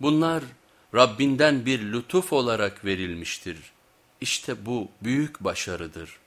Bunlar Rabbinden bir lütuf olarak verilmiştir. İşte bu büyük başarıdır.''